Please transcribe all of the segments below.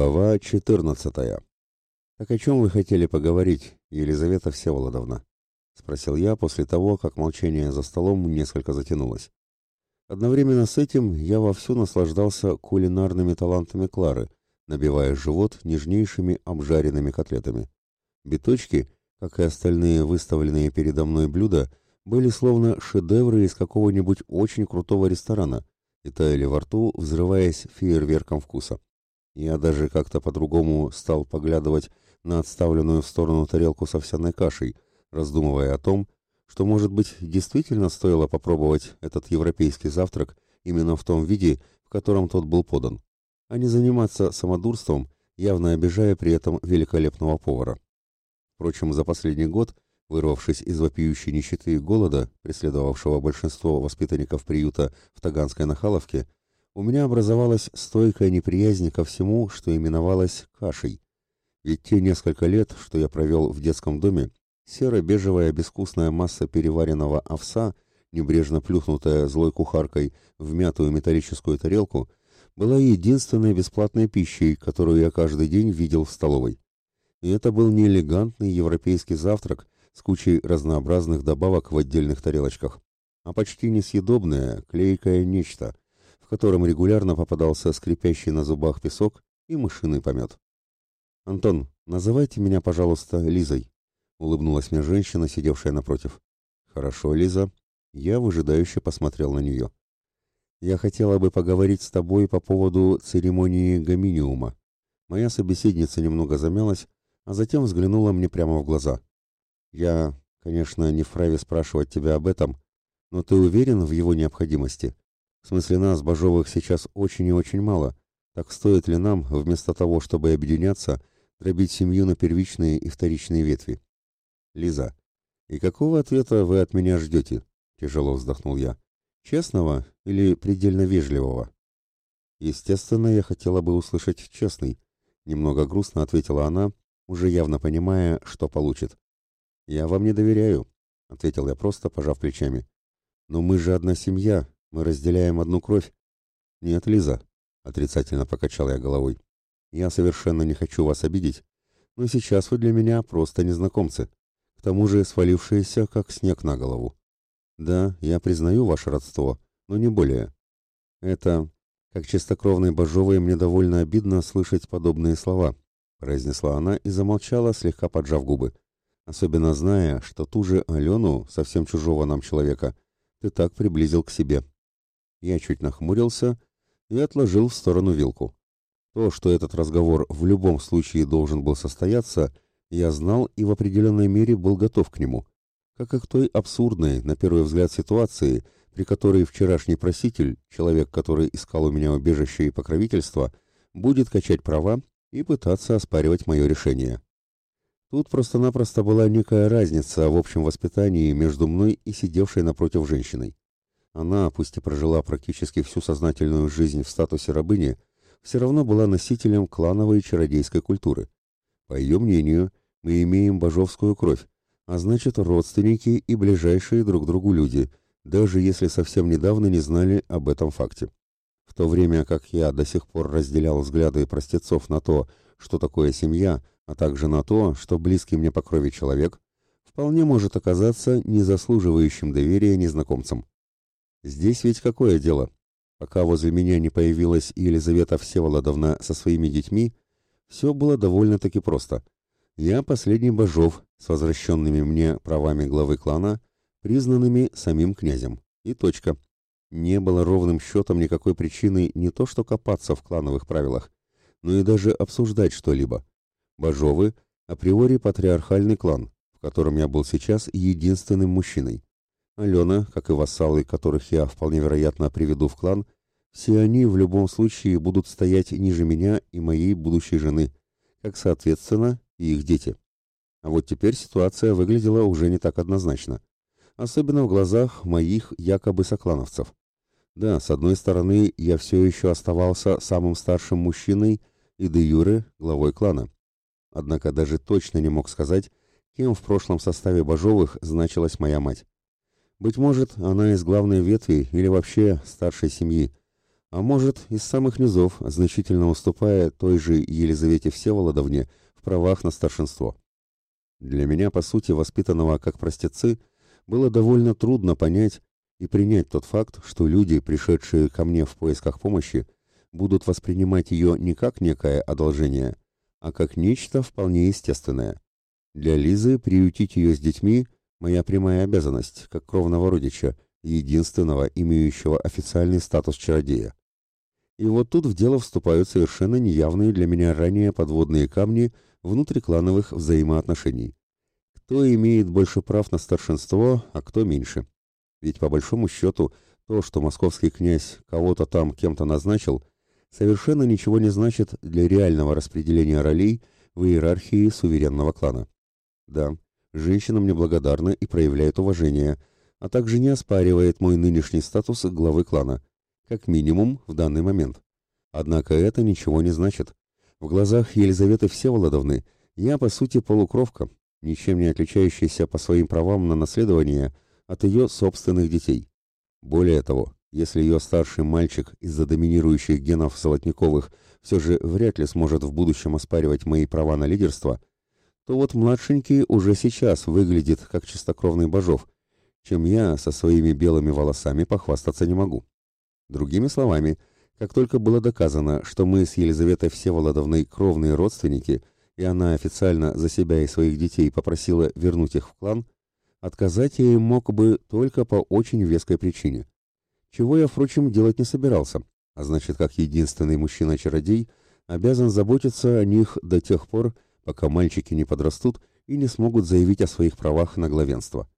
Глава 14. Так о чем вы хотели поговорить, Елизавета Всеволодовна? спросил я после того, как молчание за столом несколько затянулось. Одновременно с этим я вовсю наслаждался кулинарными талантами Клары, набивая живот нежнейшими обжаренными котлетами. Биточки, как и остальные выставленные передо мной блюда, были словно шедевры из какого-нибудь очень крутого ресторана и таяли во рту, взрываясь фейерверком вкуса. Я даже как-то по-другому стал поглядывать на отставленную в сторону тарелку с овсяной кашей, раздумывая о том, что, может быть, действительно стоило попробовать этот европейский завтрак именно в том виде, в котором тот был подан, а не заниматься самодурством, явно обижая при этом великолепного повара. Впрочем, за последний год, вырвавшись из вопиющей нищеты и голода, преследовавшего большинство воспитанников приюта в Таганской Нахаловке, у меня образовалась стойкая неприязнь ко всему, что именовалось кашей. Ведь те несколько лет, что я провел в детском доме, серо-бежевая безвкусная масса переваренного овса, небрежно плюхнутая злой кухаркой в мятую металлическую тарелку, была единственной бесплатной пищей, которую я каждый день видел в столовой. И это был не элегантный европейский завтрак с кучей разнообразных добавок в отдельных тарелочках, а почти несъедобное, клейкое нечто, котором регулярно попадался скрипящий на зубах песок и мышиный помет. «Антон, называйте меня, пожалуйста, Лизой», — улыбнулась мне женщина, сидевшая напротив. «Хорошо, Лиза». Я выжидающе посмотрел на нее. «Я хотела бы поговорить с тобой по поводу церемонии гоминиума». Моя собеседница немного замялась, а затем взглянула мне прямо в глаза. «Я, конечно, не вправе спрашивать тебя об этом, но ты уверен в его необходимости?» В смысле нас, Бажовых, сейчас очень и очень мало. Так стоит ли нам, вместо того, чтобы объединяться, дробить семью на первичные и вторичные ветви? Лиза, и какого ответа вы от меня ждете? Тяжело вздохнул я. Честного или предельно вежливого? Естественно, я хотела бы услышать честный. Немного грустно ответила она, уже явно понимая, что получит. «Я вам не доверяю», — ответил я просто, пожав плечами. «Но мы же одна семья, мы разделяем одну кровь. Нет, Лиза, отрицательно покачал я головой. Я совершенно не хочу вас обидеть, но сейчас вы для меня просто незнакомцы. К тому же свалившиеся, как снег на голову. Да, я признаю ваше родство, но не более. Это, как чистокровной Бажовой, мне довольно обидно слышать подобные слова, произнесла она и замолчала, слегка поджав губы. Особенно зная, что ту же Алену, совсем чужого нам человека, ты так приблизил к себе. Я чуть нахмурился и отложил в сторону вилку. То, что этот разговор в любом случае должен был состояться, я знал и в определенной мере был готов к нему, как и к той абсурдной, на первый взгляд, ситуации, при которой вчерашний проситель, человек, который искал у меня убежище и покровительство, будет качать права и пытаться оспаривать мое решение. Тут просто-напросто была некая разница в общем воспитании между мной и сидевшей напротив женщиной. Она, пусть и прожила практически всю сознательную жизнь в статусе рабыни, все равно была носителем клановой чародейской культуры. По ее мнению, мы имеем божовскую кровь, а значит родственники и ближайшие друг другу люди, даже если совсем недавно не знали об этом факте. В то время как я до сих пор разделял взгляды простецов на то, что такое семья, а также на то, что близкий мне по крови человек, вполне может оказаться незаслуживающим доверия незнакомцам. Здесь ведь какое дело? Пока возле меня не появилась Елизавета Всеволодовна со своими детьми, все было довольно-таки просто. Я последний божов с возвращенными мне правами главы клана, признанными самим князем. И точка. Не было ровным счетом никакой причины не то что копаться в клановых правилах, но и даже обсуждать что-либо. Божовы – априори патриархальный клан, в котором я был сейчас единственным мужчиной. Алена, как и вассалы, которых я вполне вероятно приведу в клан, все они в любом случае будут стоять ниже меня и моей будущей жены, как соответственно и их дети. А вот теперь ситуация выглядела уже не так однозначно, особенно в глазах моих якобы соклановцев. Да, с одной стороны, я все еще оставался самым старшим мужчиной и де юре главой клана. Однако даже точно не мог сказать, кем в прошлом составе Бажовых значилась моя мать. Быть может, она из главной ветви или вообще старшей семьи, а может, из самых низов, значительно уступая той же Елизавете Всеволодовне в правах на старшинство. Для меня, по сути, воспитанного как простецы, было довольно трудно понять и принять тот факт, что люди, пришедшие ко мне в поисках помощи, будут воспринимать ее не как некое одолжение, а как нечто вполне естественное. Для Лизы приютить ее с детьми – моя прямая обязанность, как кровного родича, единственного, имеющего официальный статус чародея. И вот тут в дело вступают совершенно неявные для меня ранее подводные камни внутриклановых взаимоотношений. Кто имеет больше прав на старшинство, а кто меньше? Ведь по большому счету то, что московский князь кого-то там кем-то назначил, совершенно ничего не значит для реального распределения ролей в иерархии суверенного клана. Да, женщина мне благодарна и проявляет уважение, а также не оспаривает мой нынешний статус главы клана – как минимум в данный момент. Однако это ничего не значит. В глазах Елизаветы Всеволодовны я, по сути, полукровка, ничем не отличающаяся по своим правам на наследование от ее собственных детей. Более того, если ее старший мальчик из-за доминирующих генов Золотниковых все же вряд ли сможет в будущем оспаривать мои права на лидерство, то вот младшенький уже сейчас выглядит как чистокровный божов, чем я со своими белыми волосами похвастаться не могу. Другими словами, как только было доказано, что мы с Елизаветой Всеволодовной кровные родственники, и она официально за себя и своих детей попросила вернуть их в клан, отказать им мог бы только по очень веской причине. Чего я, впрочем, делать не собирался, а значит, как единственный мужчина-чародей, обязан заботиться о них до тех пор, пока мальчики не подрастут и не смогут заявить о своих правах на главенство.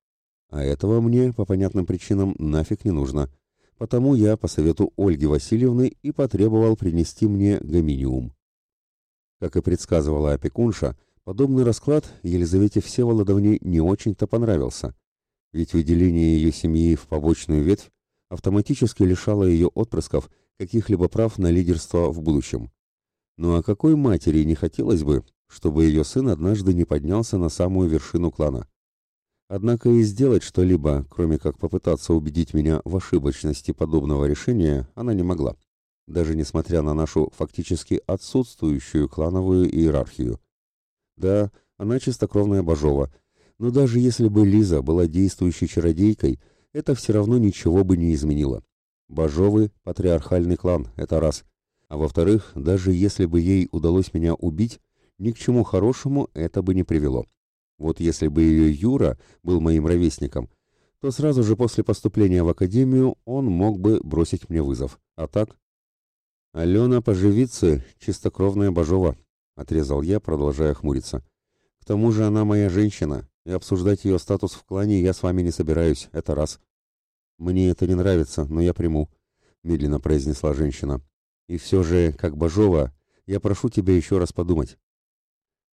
А этого мне, по понятным причинам, нафиг не нужно – Потому я, по совету Ольги Васильевны, и потребовал принести мне гоминиум. Как и предсказывала опекунша, подобный расклад Елизавете Всеволодовне не очень-то понравился, ведь выделение ее семьи в побочную ветвь автоматически лишало ее отпрысков каких-либо прав на лидерство в будущем. Ну а какой матери не хотелось бы, чтобы ее сын однажды не поднялся на самую вершину клана? Однако и сделать что-либо, кроме как попытаться убедить меня в ошибочности подобного решения, она не могла, даже несмотря на нашу фактически отсутствующую клановую иерархию. Да, она чистокровная Бажова, но даже если бы Лиза была действующей чародейкой, это все равно ничего бы не изменило. Бажовы – патриархальный клан, это раз. А во-вторых, даже если бы ей удалось меня убить, ни к чему хорошему это бы не привело. Вот если бы ее Юра был моим ровесником, то сразу же после поступления в академию он мог бы бросить мне вызов. А так? «Алена поживится, чистокровная Бажова», — отрезал я, продолжая хмуриться. «К тому же она моя женщина, и обсуждать ее статус в клане я с вами не собираюсь, это раз». «Мне это не нравится, но я приму», — медленно произнесла женщина. «И все же, как Бажова, я прошу тебя еще раз подумать.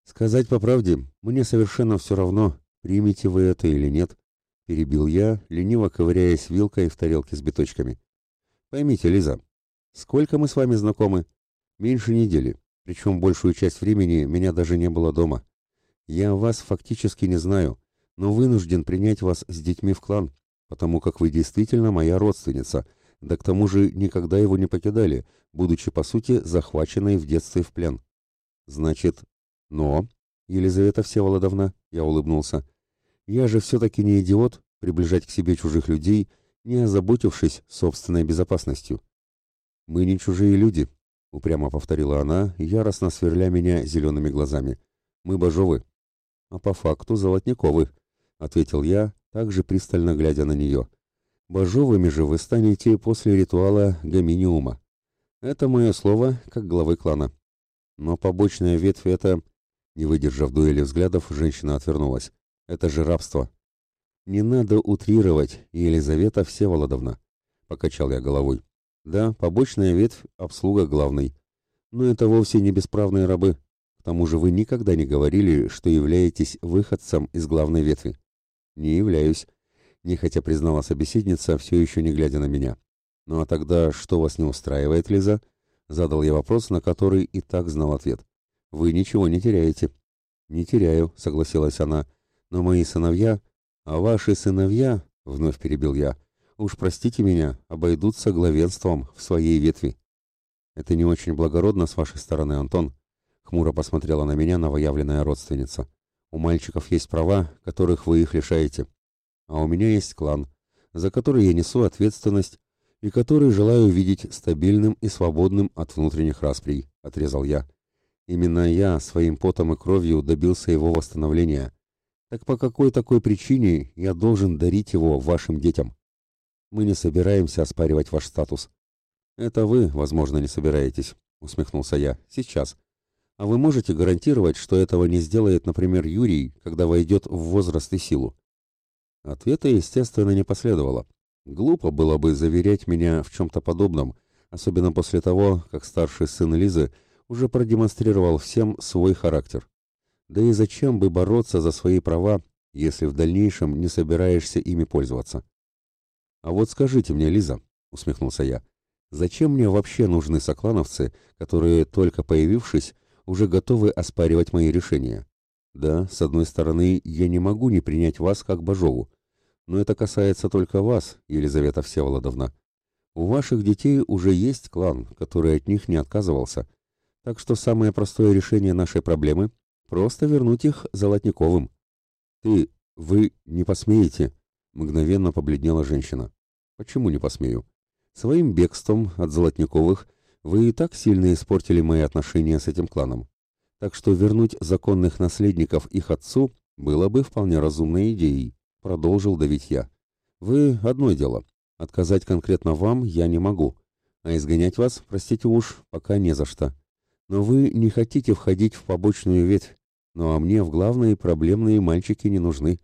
«Сказать по правде, мне совершенно все равно, примете вы это или нет», — перебил я, лениво ковыряясь вилкой в тарелке с биточками. «Поймите, Лиза, сколько мы с вами знакомы? Меньше недели, причем большую часть времени меня даже не было дома. Я вас фактически не знаю, но вынужден принять вас с детьми в клан, потому как вы действительно моя родственница, да к тому же никогда его не покидали, будучи, по сути, захваченной в детстве в плен. Значит, но, Елизавета Всеволодовна, я улыбнулся, я же все-таки не идиот приближать к себе чужих людей, не озаботившись собственной безопасностью. Мы не чужие люди, упрямо повторила она, яростно сверля меня зелеными глазами. Мы божовы. А по факту золотниковы, ответил я, также пристально глядя на нее. Божовыми же вы станете после ритуала гоминиума. Это мое слово, как главы клана. Но побочная ветвь — это... Не выдержав дуэли взглядов, женщина отвернулась. «Это же рабство!» «Не надо утрировать, Елизавета Всеволодовна!» Покачал я головой. «Да, побочная ветвь — обслуга главной. Но это вовсе не бесправные рабы. К тому же вы никогда не говорили, что являетесь выходцем из главной ветви». «Не являюсь», — нехотя признала собеседница, все еще не глядя на меня. «Ну а тогда что вас не устраивает, Лиза?» Задал я вопрос, на который и так знал ответ вы ничего не теряете». «Не теряю», — согласилась она. «Но мои сыновья...» «А ваши сыновья...» — вновь перебил я. уж простите меня, обойдутся главенством в своей ветви. Это не очень благородно с вашей стороны, Антон, хмуро посмотрела на меня новоявленная родственница. У мальчиков есть права, которых вы их лишаете. А у меня есть клан, за который я несу ответственность и который желаю видеть стабильным и свободным от внутренних расприй, отрезал я. Именно я своим потом и кровью добился его восстановления. Так по какой такой причине я должен дарить его вашим детям? Мы не собираемся оспаривать ваш статус. Это вы, возможно, не собираетесь, усмехнулся я. Сейчас. А вы можете гарантировать, что этого не сделает, например, Юрий, когда войдет в возраст и силу? Ответа, естественно, не последовало. Глупо было бы заверять меня в чем-то подобном, особенно после того, как старший сын Лизы уже продемонстрировал всем свой характер. Да и зачем бы бороться за свои права, если в дальнейшем не собираешься ими пользоваться? А вот скажите мне, Лиза, усмехнулся я, зачем мне вообще нужны соклановцы, которые, только появившись, уже готовы оспаривать мои решения? Да, с одной стороны, я не могу не принять вас как Бажову, но это касается только вас, Елизавета Всеволодовна. У ваших детей уже есть клан, который от них не отказывался. Так что самое простое решение нашей проблемы – просто вернуть их Золотниковым. Ты, вы не посмеете, мгновенно побледнела женщина. Почему не посмею? Своим бегством от Золотниковых вы и так сильно испортили мои отношения с этим кланом. Так что вернуть законных наследников их отцу было бы вполне разумной идеей продолжил давить я. Вы одно дело. Отказать конкретно вам я не могу. А изгонять вас, простите уж, пока не за что. Но вы не хотите входить в побочную ветвь. Ну а мне в главные проблемные мальчики не нужны.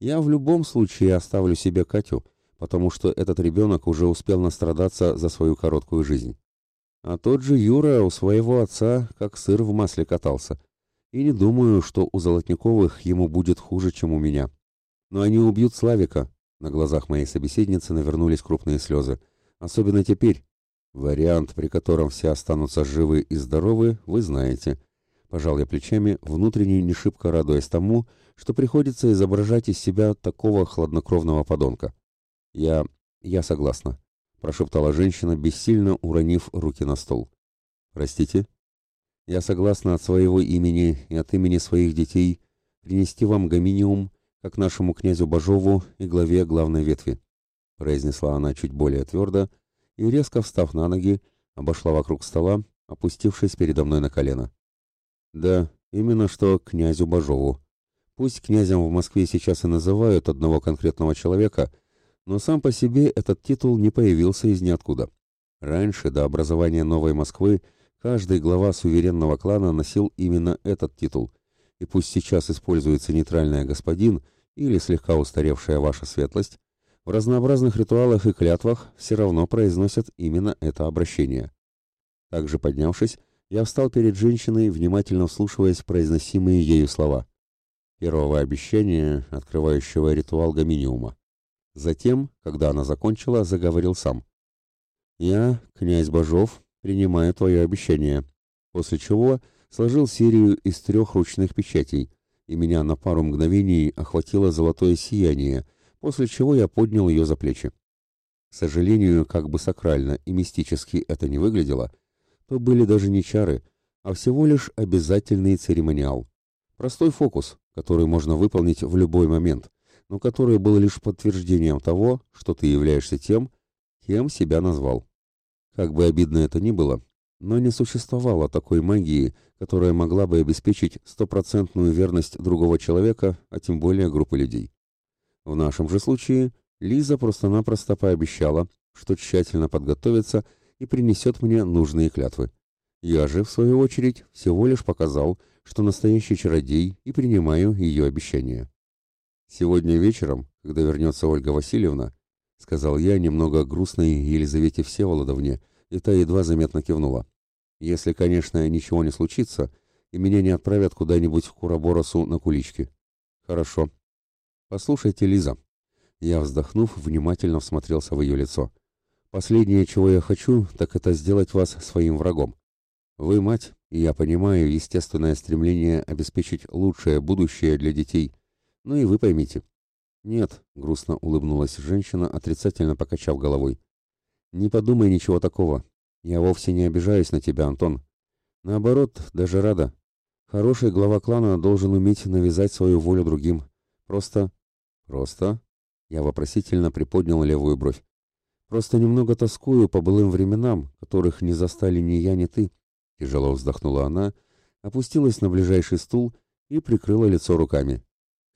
Я в любом случае оставлю себе Катю, потому что этот ребенок уже успел настрадаться за свою короткую жизнь. А тот же Юра у своего отца как сыр в масле катался. И не думаю, что у Золотниковых ему будет хуже, чем у меня. Но они убьют Славика. На глазах моей собеседницы навернулись крупные слезы. Особенно теперь. Вариант, при котором все останутся живы и здоровы, вы знаете. Пожал я плечами, внутренне не шибко радуясь тому, что приходится изображать из себя такого хладнокровного подонка. Я... я согласна, прошептала женщина, бессильно уронив руки на стол. Простите? Я согласна от своего имени и от имени своих детей принести вам гоминиум как нашему князю Бажову и главе главной ветви», — произнесла она чуть более твердо и, резко встав на ноги, обошла вокруг стола, опустившись передо мной на колено. «Да, именно что князю Бажову. Пусть князем в Москве сейчас и называют одного конкретного человека, но сам по себе этот титул не появился из ниоткуда. Раньше, до образования новой Москвы, каждый глава суверенного клана носил именно этот титул, и пусть сейчас используется нейтральное «господин», или слегка устаревшая ваша светлость, в разнообразных ритуалах и клятвах все равно произносят именно это обращение. Также поднявшись, я встал перед женщиной, внимательно вслушиваясь в произносимые ею слова. Первого обещания, открывающего ритуал гоминиума. Затем, когда она закончила, заговорил сам. «Я, князь Бажов, принимаю твое обещание», после чего сложил серию из трех ручных печатей, и меня на пару мгновений охватило золотое сияние, после чего я поднял ее за плечи. К сожалению, как бы сакрально и мистически это не выглядело, то были даже не чары, а всего лишь обязательный церемониал. Простой фокус, который можно выполнить в любой момент, но который был лишь подтверждением того, что ты являешься тем, кем себя назвал. Как бы обидно это ни было, но не существовало такой магии, которая могла бы обеспечить стопроцентную верность другого человека, а тем более группы людей. В нашем же случае Лиза просто-напросто пообещала, что тщательно подготовится и принесет мне нужные клятвы. Я же, в свою очередь, всего лишь показал, что настоящий чародей и принимаю ее обещание. «Сегодня вечером, когда вернется Ольга Васильевна», — сказал я немного грустной Елизавете Всеволодовне, и та едва заметно кивнула. Если, конечно, ничего не случится, и меня не отправят куда-нибудь в Кураборосу на кулички. Хорошо. Послушайте, Лиза. Я, вздохнув, внимательно всмотрелся в ее лицо. Последнее, чего я хочу, так это сделать вас своим врагом. Вы мать, и я понимаю естественное стремление обеспечить лучшее будущее для детей. Ну и вы поймите. «Нет», — грустно улыбнулась женщина, отрицательно покачав головой. «Не подумай ничего такого. Я вовсе не обижаюсь на тебя, Антон. Наоборот, даже рада. Хороший глава клана должен уметь навязать свою волю другим. Просто... Просто... Я вопросительно приподнял левую бровь. Просто немного тоскую по былым временам, которых не застали ни я, ни ты. Тяжело вздохнула она, опустилась на ближайший стул и прикрыла лицо руками.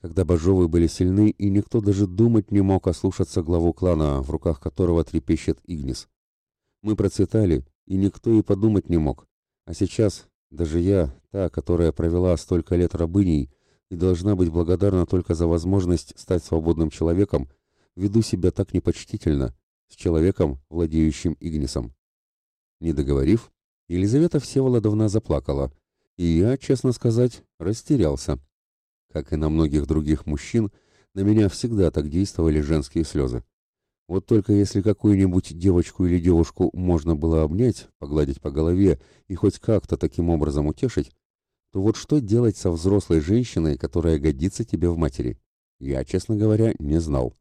Когда Бажовы были сильны, и никто даже думать не мог ослушаться главу клана, в руках которого трепещет Игнис. Мы процветали, и никто и подумать не мог. А сейчас даже я, та, которая провела столько лет рабыней и должна быть благодарна только за возможность стать свободным человеком, веду себя так непочтительно с человеком, владеющим Игнисом. Не договорив, Елизавета Всеволодовна заплакала, и я, честно сказать, растерялся. Как и на многих других мужчин, на меня всегда так действовали женские слезы. Вот только если какую-нибудь девочку или девушку можно было обнять, погладить по голове и хоть как-то таким образом утешить, то вот что делать со взрослой женщиной, которая годится тебе в матери? Я, честно говоря, не знал.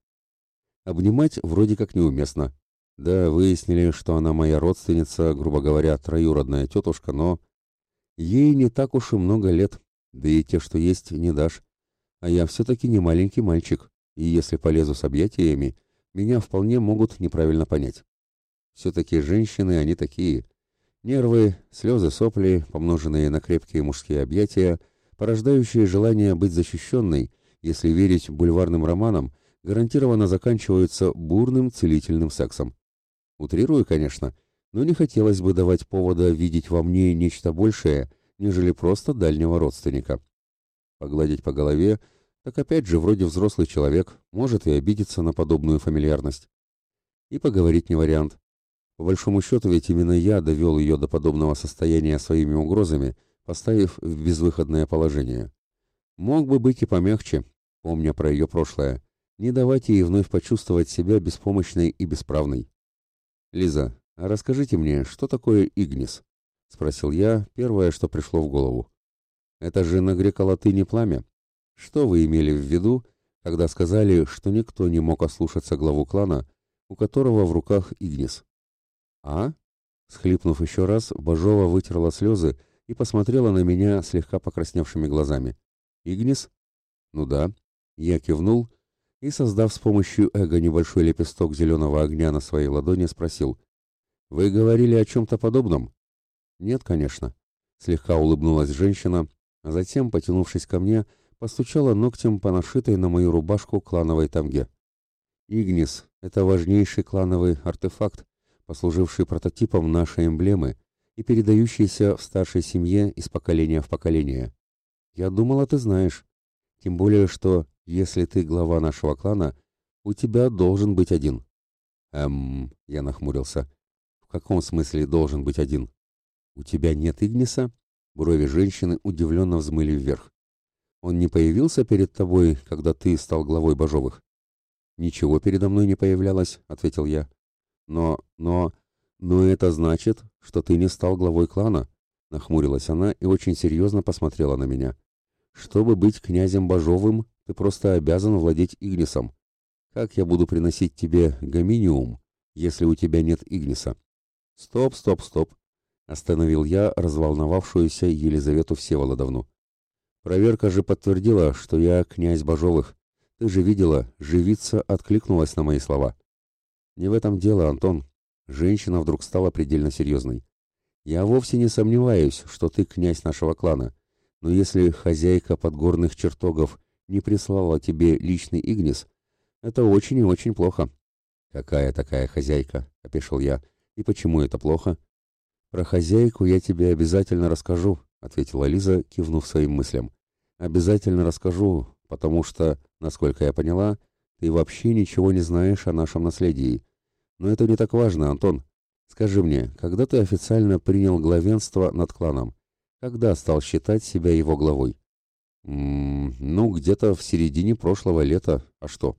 Обнимать вроде как неуместно. Да, выяснили, что она моя родственница, грубо говоря, троюродная тетушка, но... Ей не так уж и много лет, да и те, что есть, не дашь. А я все-таки не маленький мальчик, и если полезу с объятиями, меня вполне могут неправильно понять. Все-таки женщины они такие. Нервы, слезы, сопли, помноженные на крепкие мужские объятия, порождающие желание быть защищенной, если верить бульварным романам, гарантированно заканчиваются бурным целительным сексом. Утрирую, конечно, но не хотелось бы давать повода видеть во мне нечто большее, нежели просто дальнего родственника. Погладить по голове – так опять же вроде взрослый человек, может и обидеться на подобную фамильярность. И поговорить не вариант. По большому счету ведь именно я довел ее до подобного состояния своими угрозами, поставив в безвыходное положение. Мог бы быть и помягче, помня про ее прошлое, не давать ей вновь почувствовать себя беспомощной и бесправной. «Лиза, а расскажите мне, что такое Игнис?» — спросил я, первое, что пришло в голову. «Это же на греко-латыни пламя, что вы имели в виду, когда сказали, что никто не мог ослушаться главу клана, у которого в руках Игнис? А? Схлипнув еще раз, Бажова вытерла слезы и посмотрела на меня слегка покрасневшими глазами. Игнис? Ну да. Я кивнул и, создав с помощью эго небольшой лепесток зеленого огня на своей ладони, спросил. «Вы говорили о чем-то подобном?» «Нет, конечно», — слегка улыбнулась женщина, а затем, потянувшись ко мне, постучала ногтем по нашитой на мою рубашку клановой тамге. Игнис — это важнейший клановый артефакт, послуживший прототипом нашей эмблемы и передающийся в старшей семье из поколения в поколение. Я думала, ты знаешь. Тем более, что, если ты глава нашего клана, у тебя должен быть один. Эм, я нахмурился. В каком смысле должен быть один? У тебя нет Игниса? Брови женщины удивленно взмыли вверх. Он не появился перед тобой, когда ты стал главой Бажовых? Ничего передо мной не появлялось, ответил я. Но, но, но это значит, что ты не стал главой клана, нахмурилась она и очень серьезно посмотрела на меня. Чтобы быть князем Бажовым, ты просто обязан владеть Игнисом. Как я буду приносить тебе гоминиум, если у тебя нет Игниса? Стоп, стоп, стоп, остановил я разволновавшуюся Елизавету Всеволодовну. Проверка же подтвердила, что я князь Бажовых. Ты же видела, живица откликнулась на мои слова. Не в этом дело, Антон. Женщина вдруг стала предельно серьезной. Я вовсе не сомневаюсь, что ты князь нашего клана. Но если хозяйка подгорных чертогов не прислала тебе личный Игнис, это очень и очень плохо. Какая такая хозяйка? опешил я. И почему это плохо? Про хозяйку я тебе обязательно расскажу, ответила Лиза, кивнув своим мыслям. Обязательно расскажу, потому что, насколько я поняла, ты вообще ничего не знаешь о нашем наследии. Но это не так важно, Антон. Скажи мне, когда ты официально принял главенство над кланом? Когда стал считать себя его главой? М -м, ну, где-то в середине прошлого лета. А что?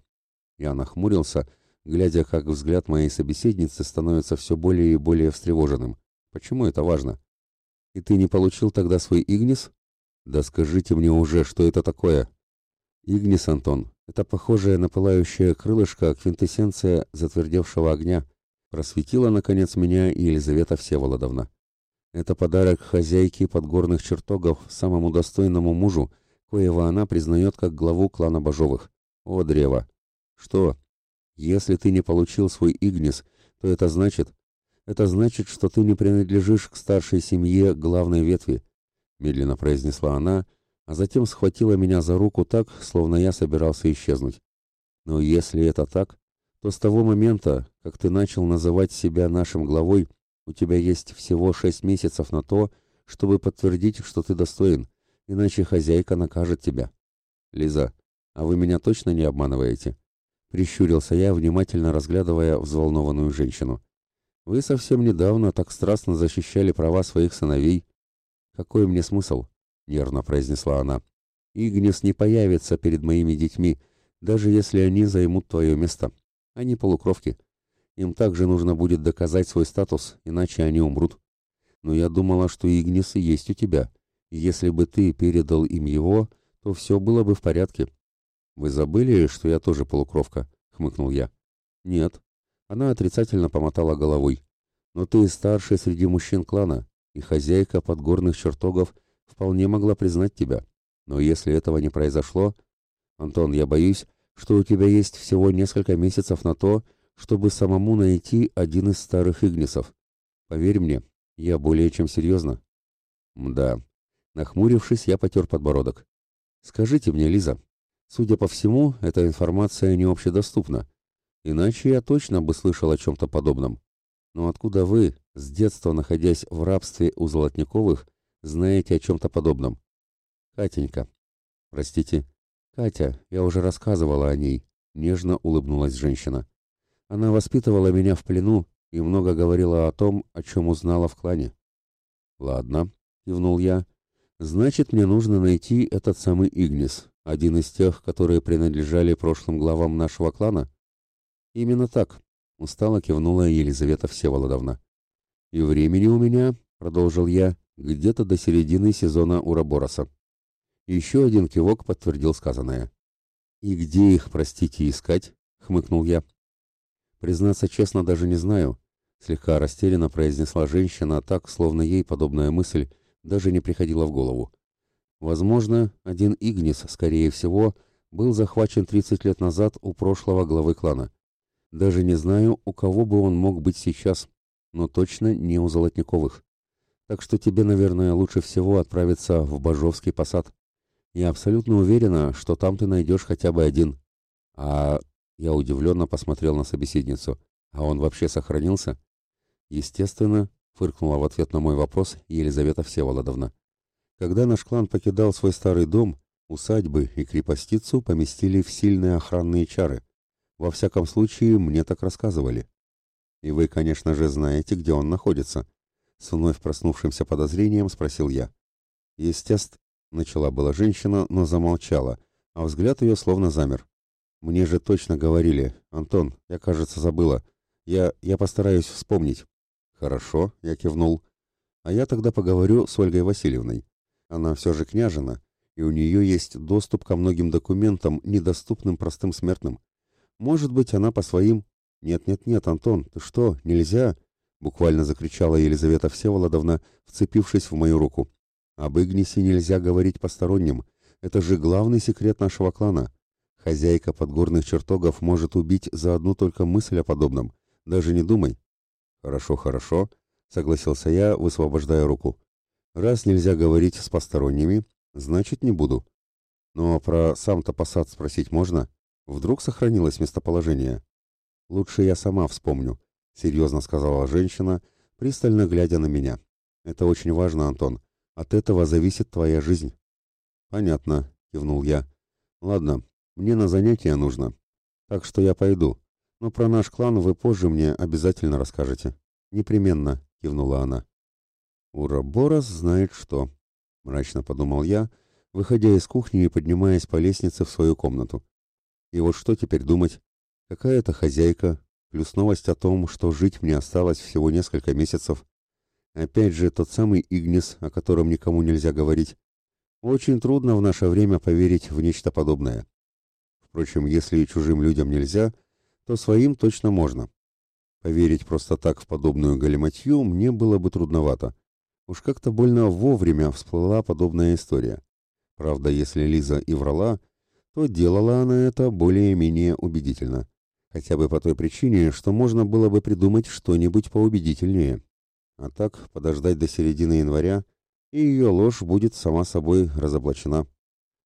Я нахмурился, глядя, как взгляд моей собеседницы становится все более и более встревоженным. Почему это важно? И ты не получил тогда свой Игнис? Да скажите мне уже, что это такое? Игнис, Антон, Это похожее на пылающее крылышко квинтэссенция затвердевшего огня. Просветила, наконец, меня и Елизавета Всеволодовна. Это подарок хозяйке подгорных чертогов самому достойному мужу, коего она признает как главу клана Бажовых. О, древо! Что? Если ты не получил свой Игнис, то это значит... Это значит, что ты не принадлежишь к старшей семье главной ветви, медленно произнесла она, а затем схватила меня за руку так, словно я собирался исчезнуть. Но если это так, то с того момента, как ты начал называть себя нашим главой, у тебя есть всего шесть месяцев на то, чтобы подтвердить, что ты достоин, иначе хозяйка накажет тебя. Лиза, а вы меня точно не обманываете? Прищурился я, внимательно разглядывая взволнованную женщину. Вы совсем недавно так страстно защищали права своих сыновей. Какой мне смысл? Нервно произнесла она. Игнис не появится перед моими детьми, даже если они займут твое место. Они полукровки. Им также нужно будет доказать свой статус, иначе они умрут. Но я думала, что Игнис и есть у тебя. Если бы ты передал им его, то все было бы в порядке. Вы забыли, что я тоже полукровка? хмыкнул я. Нет. Она отрицательно помотала головой. Но ты старший среди мужчин клана, и хозяйка подгорных чертогов вполне могла признать тебя. Но если этого не произошло, Антон, я боюсь, что у тебя есть всего несколько месяцев на то, чтобы самому найти один из старых Игнисов. Поверь мне, я более чем серьезно. Да. Нахмурившись, я потер подбородок. Скажите мне, Лиза, судя по всему, эта информация не общедоступна. Иначе я точно бы слышал о чем-то подобном. Но откуда вы, с детства находясь в рабстве у Золотниковых, знаете о чем-то подобном? Катенька. Простите. Катя, я уже рассказывала о ней. Нежно улыбнулась женщина. Она воспитывала меня в плену и много говорила о том, о чем узнала в клане. «Ладно», — кивнул я, — «значит, мне нужно найти этот самый Игнис, один из тех, которые принадлежали прошлым главам нашего клана?» «Именно так», — устало кивнула Елизавета Всеволодовна. «И времени у меня», — продолжил я, — «где-то до середины сезона Урабороса». Еще один кивок подтвердил сказанное. «И где их, простите, искать?» — хмыкнул я. Признаться честно, даже не знаю, слегка растерянно произнесла женщина так, словно ей подобная мысль даже не приходила в голову. Возможно, один Игнис, скорее всего, был захвачен 30 лет назад у прошлого главы клана. Даже не знаю, у кого бы он мог быть сейчас, но точно не у Золотниковых. Так что тебе, наверное, лучше всего отправиться в Бажовский посад. Я абсолютно уверена, что там ты найдешь хотя бы один. А я удивленно посмотрел на собеседницу. А он вообще сохранился? Естественно, фыркнула в ответ на мой вопрос Елизавета Всеволодовна. Когда наш клан покидал свой старый дом, усадьбы и крепостицу поместили в сильные охранные чары. Во всяком случае, мне так рассказывали. И вы, конечно же, знаете, где он находится. С вновь проснувшимся подозрением спросил я. Естественно, начала была женщина, но замолчала, а взгляд ее словно замер. Мне же точно говорили. Антон, я, кажется, забыла. Я... я постараюсь вспомнить. Хорошо, я кивнул. А я тогда поговорю с Ольгой Васильевной. Она все же княжина, и у нее есть доступ ко многим документам, недоступным простым смертным. Может быть, она по своим... Нет-нет-нет, Антон, ты что, нельзя? Буквально закричала Елизавета Всеволодовна, вцепившись в мою руку. Об Игнисе нельзя говорить посторонним. Это же главный секрет нашего клана. Хозяйка подгорных чертогов может убить за одну только мысль о подобном. Даже не думай. Хорошо, хорошо, согласился я, высвобождая руку. Раз нельзя говорить с посторонними, значит не буду. Но про сам-то посад спросить можно? Вдруг сохранилось местоположение? Лучше я сама вспомню, серьезно сказала женщина, пристально глядя на меня. Это очень важно, Антон. От этого зависит твоя жизнь. Понятно, кивнул я. Ладно, мне на занятия нужно, так что я пойду. Но про наш клан вы позже мне обязательно расскажете. Непременно, кивнула она. Ураборос знает что, мрачно подумал я, выходя из кухни и поднимаясь по лестнице в свою комнату. И вот что теперь думать? Какая-то хозяйка, плюс новость о том, что жить мне осталось всего несколько месяцев. Опять же тот самый Игнис, о котором никому нельзя говорить. Очень трудно в наше время поверить в нечто подобное. Впрочем, если чужим людям нельзя, то своим точно можно. Поверить просто так в подобную галиматью мне было бы трудновато. Уж как-то больно вовремя всплыла подобная история. Правда, если Лиза и врала, то делала она это более-менее убедительно. Хотя бы по той причине, что можно было бы придумать что-нибудь поубедительнее. А так, подождать до середины января, и ее ложь будет сама собой разоблачена.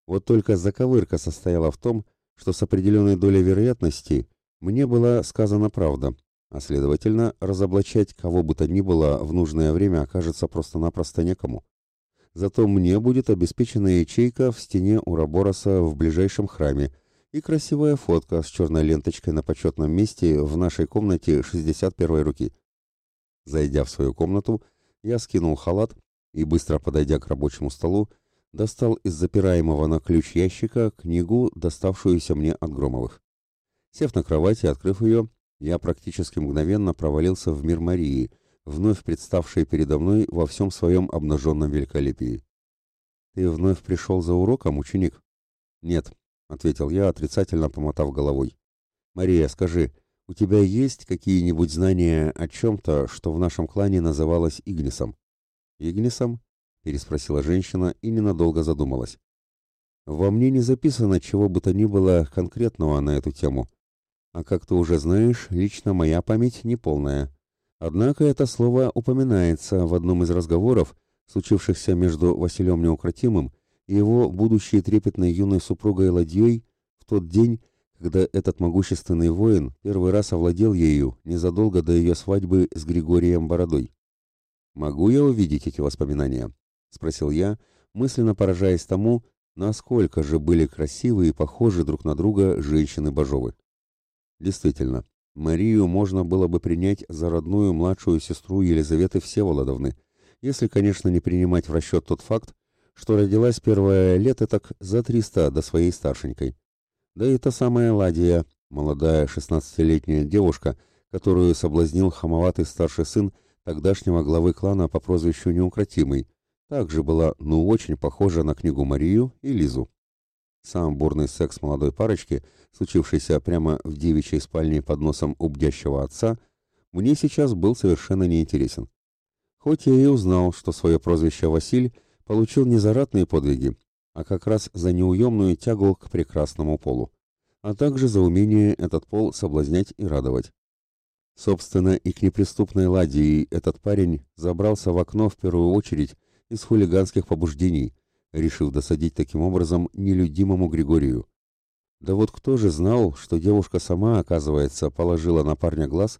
Вот только заковырка состояла в том, что с определенной долей вероятности мне была сказана правда, а следовательно, разоблачать кого бы то ни было в нужное время окажется просто-напросто некому. Зато мне будет обеспечена ячейка в стене Урабороса в ближайшем храме и красивая фотка с черной ленточкой на почетном месте в нашей комнате 61-й руки. Зайдя в свою комнату, я скинул халат и, быстро подойдя к рабочему столу, достал из запираемого на ключ ящика книгу, доставшуюся мне от Громовых. Сев на кровати открыв ее, я практически мгновенно провалился в мир Марии, вновь представшей передо мной во всем своем обнаженном великолепии. «Ты вновь пришел за уроком, ученик?» «Нет», — ответил я, отрицательно помотав головой. «Мария, скажи, у тебя есть какие-нибудь знания о чем-то, что в нашем клане называлось Игнисом?» «Игнисом?» переспросила женщина и ненадолго задумалась. Во мне не записано чего бы то ни было конкретного на эту тему. А как ты уже знаешь, лично моя память неполная. Однако это слово упоминается в одном из разговоров, случившихся между Василем Неукротимым и его будущей трепетной юной супругой Ладьей в тот день, когда этот могущественный воин первый раз овладел ею незадолго до ее свадьбы с Григорием Бородой. Могу я увидеть эти воспоминания? — спросил я, мысленно поражаясь тому, насколько же были красивы и похожи друг на друга женщины Бажовы. Действительно, Марию можно было бы принять за родную младшую сестру Елизаветы Всеволодовны, если, конечно, не принимать в расчет тот факт, что родилась первая лето так за триста до своей старшенькой. Да и та самая Ладия, молодая шестнадцатилетняя девушка, которую соблазнил хамоватый старший сын тогдашнего главы клана по прозвищу Неукротимый, также была ну очень похожа на книгу Марию и Лизу. Сам бурный секс молодой парочки, случившийся прямо в девичьей спальне под носом у бдящего отца, мне сейчас был совершенно неинтересен. Хоть я и узнал, что свое прозвище Василь получил не за ратные подвиги, а как раз за неуемную тягу к прекрасному полу, а также за умение этот пол соблазнять и радовать. Собственно, и к неприступной ладьи этот парень забрался в окно в первую очередь из хулиганских побуждений, решив досадить таким образом нелюдимому Григорию. Да вот кто же знал, что девушка сама, оказывается, положила на парня глаз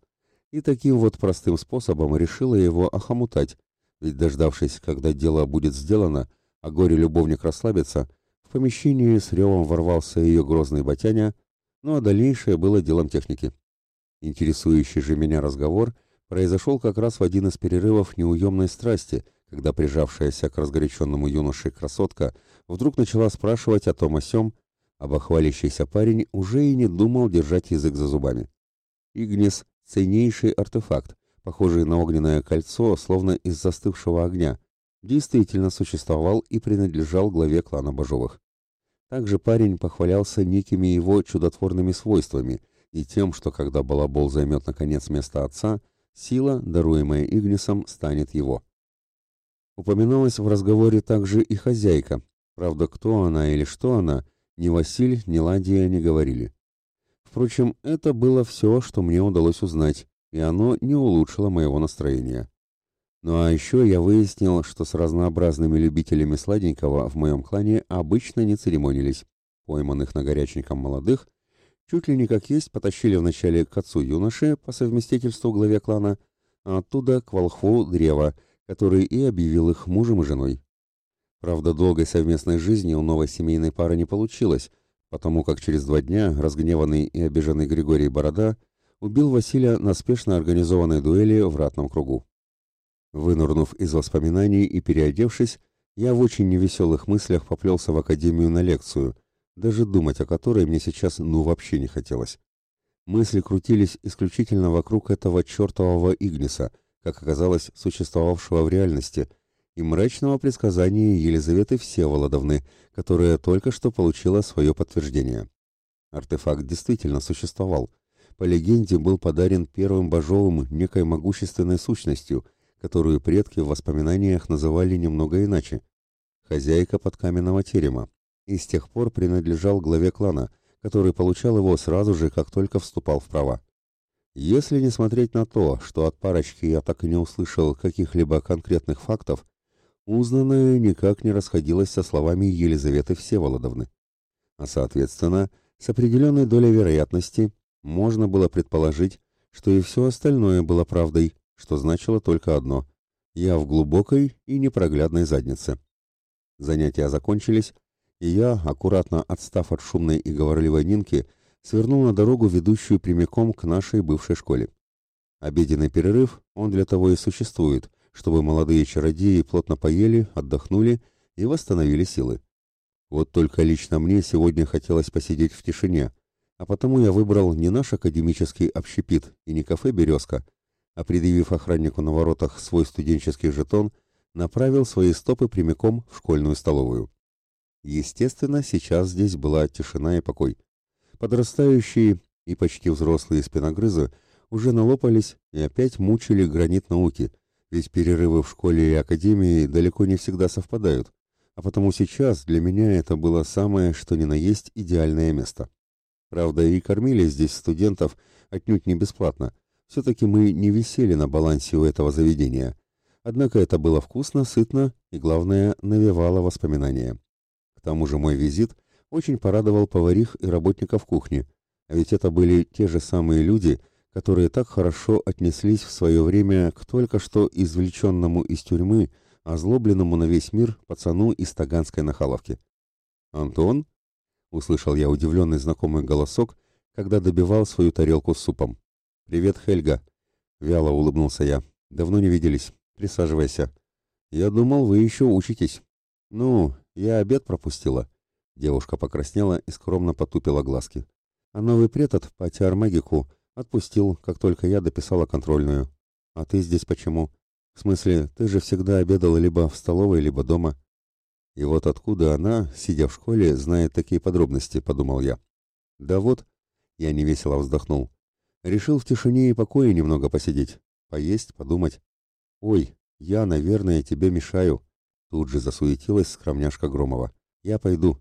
и таким вот простым способом решила его охомутать, ведь дождавшись, когда дело будет сделано, а горе-любовник расслабится, в помещении с ревом ворвался ее грозный батяня, ну а дальнейшее было делом техники. Интересующий же меня разговор произошел как раз в один из перерывов неуемной страсти, когда прижавшаяся к разгоряченному юноше красотка вдруг начала спрашивать о том о сём, об охвалящийся парень уже и не думал держать язык за зубами. Игнис — ценнейший артефакт, похожий на огненное кольцо, словно из застывшего огня, действительно существовал и принадлежал главе клана Бажовых. Также парень похвалялся некими его чудотворными свойствами и тем, что когда Балабол займет наконец место отца, сила, даруемая Игнисом, станет его. Упоминалась в разговоре также и хозяйка. Правда, кто она или что она, ни Василь, ни Ладия не говорили. Впрочем, это было все, что мне удалось узнать, и оно не улучшило моего настроения. Ну а еще я выяснил, что с разнообразными любителями сладенького в моем клане обычно не церемонились. Пойманных на горяченьком молодых чуть ли не как есть потащили вначале к отцу юноши по совместительству главе клана, а оттуда к волхву древа, который и объявил их мужем и женой. Правда, долгой совместной жизни у новой семейной пары не получилось, потому как через два дня разгневанный и обиженный Григорий Борода убил Василия на спешно организованной дуэли в ратном кругу. Вынурнув из воспоминаний и переодевшись, я в очень невеселых мыслях поплелся в академию на лекцию, даже думать о которой мне сейчас ну вообще не хотелось. Мысли крутились исключительно вокруг этого чертового Игниса — как оказалось, существовавшего в реальности, и мрачного предсказания Елизаветы Всеволодовны, которая только что получила свое подтверждение. Артефакт действительно существовал. По легенде, был подарен первым Бажовым некой могущественной сущностью, которую предки в воспоминаниях называли немного иначе. Хозяйка подкаменного терема, и с тех пор принадлежал главе клана, который получал его сразу же, как только вступал в права. Если не смотреть на то, что от парочки я так и не услышал каких-либо конкретных фактов, узнанное никак не расходилось со словами Елизаветы Всеволодовны. А соответственно, с определенной долей вероятности можно было предположить, что и все остальное было правдой, что значило только одно – я в глубокой и непроглядной заднице. Занятия закончились, и я, аккуратно отстав от шумной и говорливой Нинки, свернул на дорогу, ведущую прямиком к нашей бывшей школе. Обеденный перерыв, он для того и существует, чтобы молодые чародеи плотно поели, отдохнули и восстановили силы. Вот только лично мне сегодня хотелось посидеть в тишине, а потому я выбрал не наш академический общепит и не кафе «Березка», а, предъявив охраннику на воротах свой студенческий жетон, направил свои стопы прямиком в школьную столовую. Естественно, сейчас здесь была тишина и покой. Подрастающие и почти взрослые спиногрызы уже налопались и опять мучили гранит науки, ведь перерывы в школе и академии далеко не всегда совпадают, а потому сейчас для меня это было самое, что ни на есть, идеальное место. Правда, и кормили здесь студентов отнюдь не бесплатно. Все-таки мы не висели на балансе у этого заведения. Однако это было вкусно, сытно и, главное, навевало воспоминания. К тому же мой визит очень порадовал поварих и работников кухни, а ведь это были те же самые люди, которые так хорошо отнеслись в свое время к только что извлеченному из тюрьмы озлобленному на весь мир пацану из Таганской нахаловки. «Антон?» — услышал я удивленный знакомый голосок, когда добивал свою тарелку с супом. «Привет, Хельга!» — вяло улыбнулся я. «Давно не виделись. Присаживайся. Я думал, вы еще учитесь». «Ну, я обед пропустила». Девушка покраснела и скромно потупила глазки. А новый претод по теармагику отпустил, как только я дописала контрольную. «А ты здесь почему?» В смысле, ты же всегда обедала либо в столовой, либо дома. И вот откуда она, сидя в школе, знает такие подробности, подумал я. Да вот, я невесело вздохнул. Решил в тишине и покое немного посидеть, поесть, подумать. Ой, я, наверное, тебе мешаю. Тут же засуетилась скромняшка Громова. Я пойду.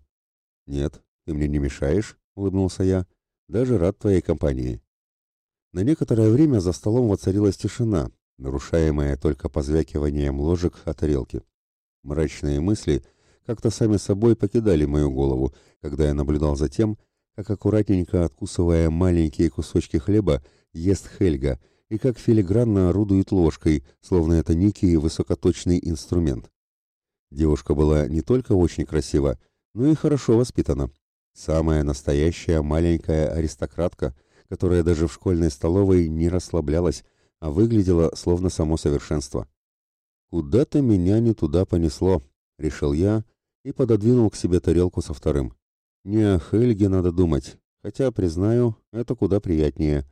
Нет, ты мне не мешаешь, улыбнулся я. Даже рад твоей компании. На некоторое время за столом воцарилась тишина, нарушаемое только позвякиванием ложек о тарелке. Мрачные мысли как-то сами собой покидали мою голову, когда я наблюдал за тем, как аккуратненько откусывая маленькие кусочки хлеба, ест Хельга, и как филигранно орудует ложкой, словно это некий высокоточный инструмент. Девушка была не только очень красива, но и хорошо воспитана. Самая настоящая маленькая аристократка, которая даже в школьной столовой не расслаблялась, а выглядело словно само совершенство. «Куда-то меня не туда понесло», — решил я и пододвинул к себе тарелку со вторым. «Не о Хельге надо думать, хотя, признаю, это куда приятнее,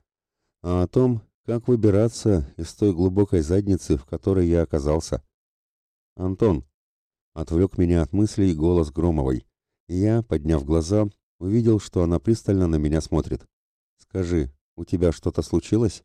а о том, как выбираться из той глубокой задницы, в которой я оказался». «Антон», — отвлек меня от мыслей голос Громовой, и я, подняв глаза, увидел, что она пристально на меня смотрит. «Скажи, у тебя что-то случилось?»